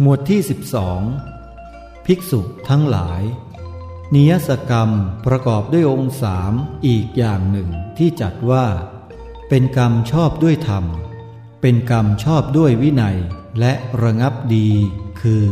หมวดที่ 12 ภิกษุทั้งหลาย นิยสกรรมประกอบด้วยองค์สามอีกอย่างหนึ่งที่จัดว่า เป็นกรรมชอบด้วยธรรม เป็นกรรมชอบด้วยวินัยและระงับดีคือ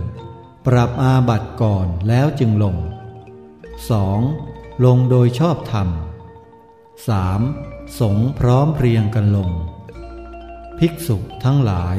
1. ปรับอาบัติก่อนแล้วจึงลง 2. ลงโดยชอบธรรม 3. สงพร้อมเพรียงกันลง ภิกษุทั้งหลาย